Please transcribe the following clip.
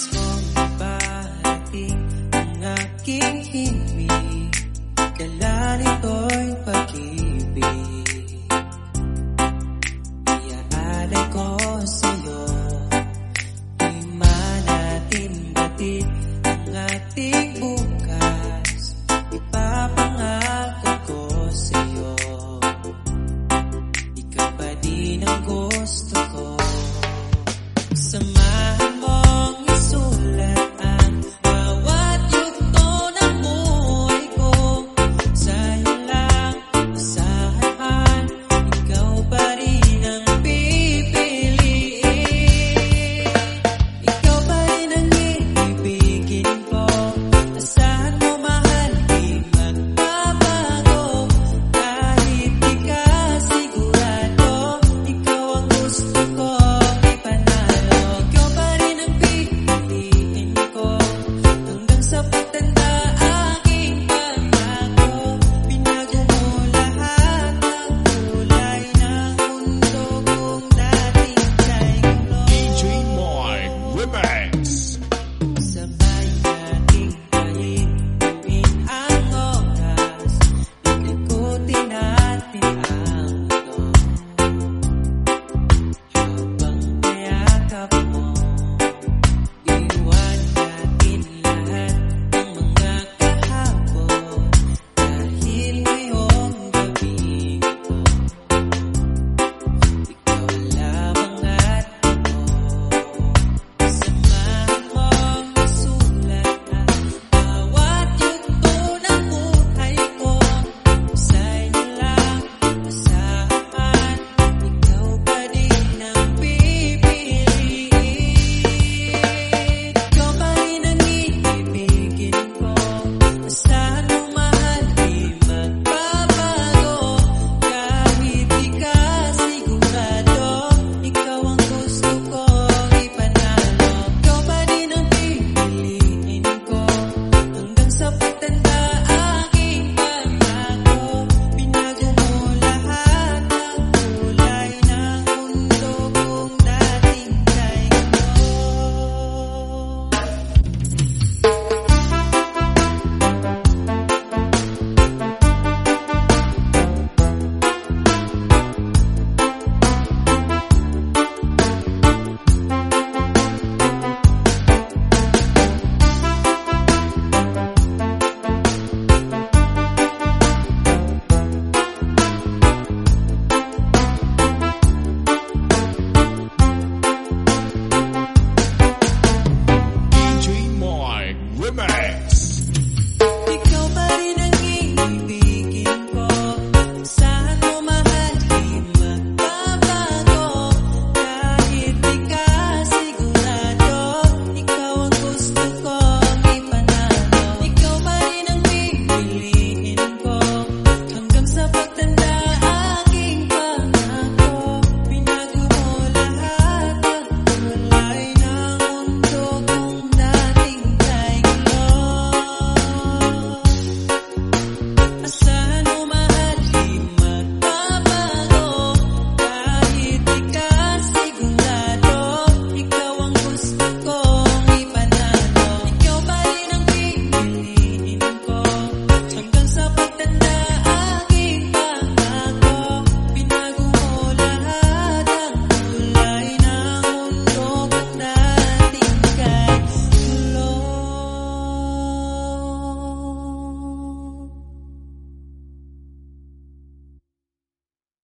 oras mong ibarating ang aking himig Kailan ito'y pag-ibig Iaalay ko sa'yo Di man natin batid ang ating bukas Ipapangako ko sa'yo Ikaw pa din ang gusto ko Sama